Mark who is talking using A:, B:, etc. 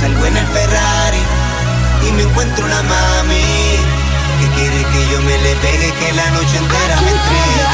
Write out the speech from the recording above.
A: Salgo en el Ferrari y me encuentro una mami que quiere que yo me le pegue que la noche entera me entregue.